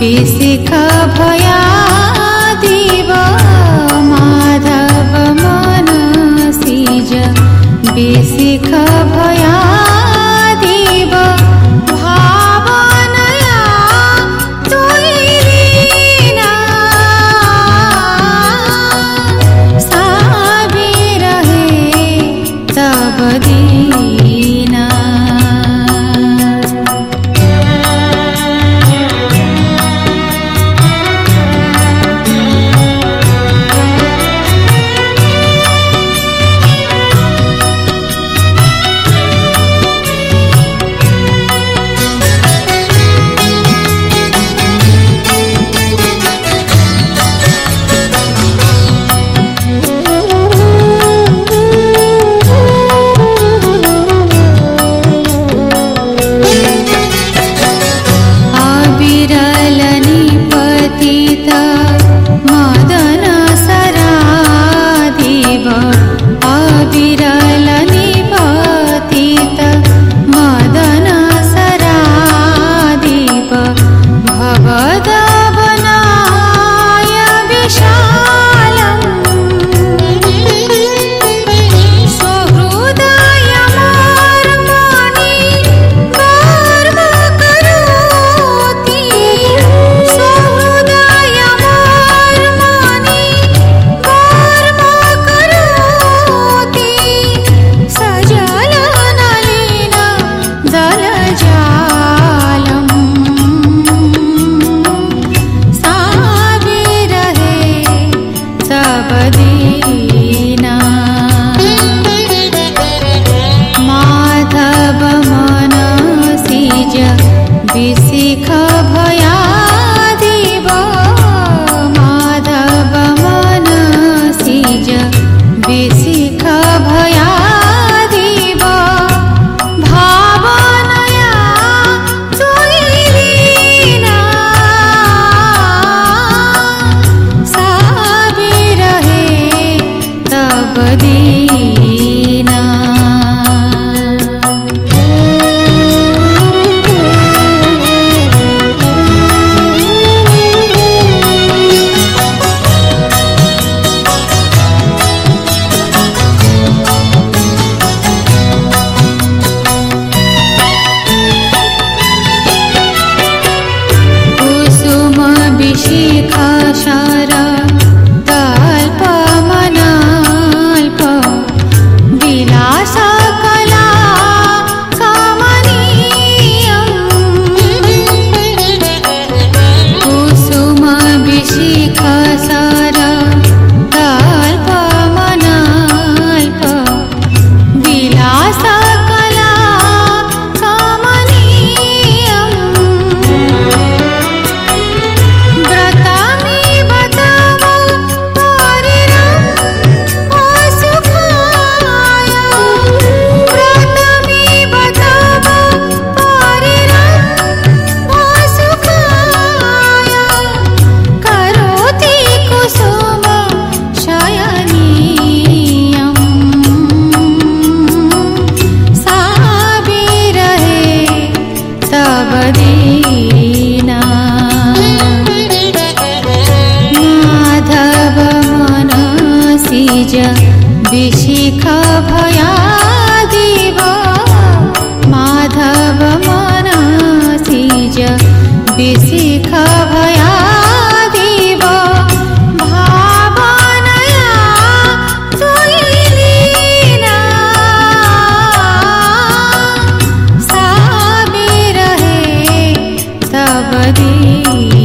विसिख भयादिव माधव मनसि जिसिख सीखा विशिख भयादिव माधव मनसि य विसिख भयादिव भयामि सबदि